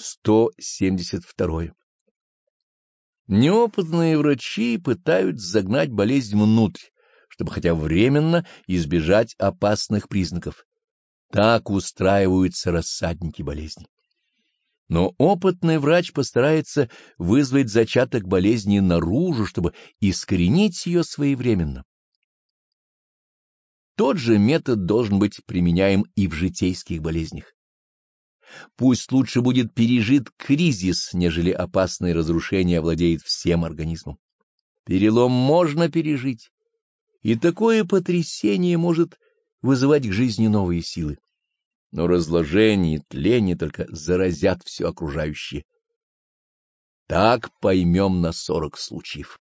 172. Неопытные врачи пытаются загнать болезнь внутрь, чтобы хотя временно избежать опасных признаков. Так устраиваются рассадники болезни. Но опытный врач постарается вызвать зачаток болезни наружу, чтобы искоренить ее своевременно. Тот же метод должен быть применяем и в житейских болезнях. Пусть лучше будет пережит кризис, нежели опасное разрушение овладеет всем организмом. Перелом можно пережить, и такое потрясение может вызывать к жизни новые силы. Но разложение и тление только заразят все окружающее. Так поймем на сорок случаев.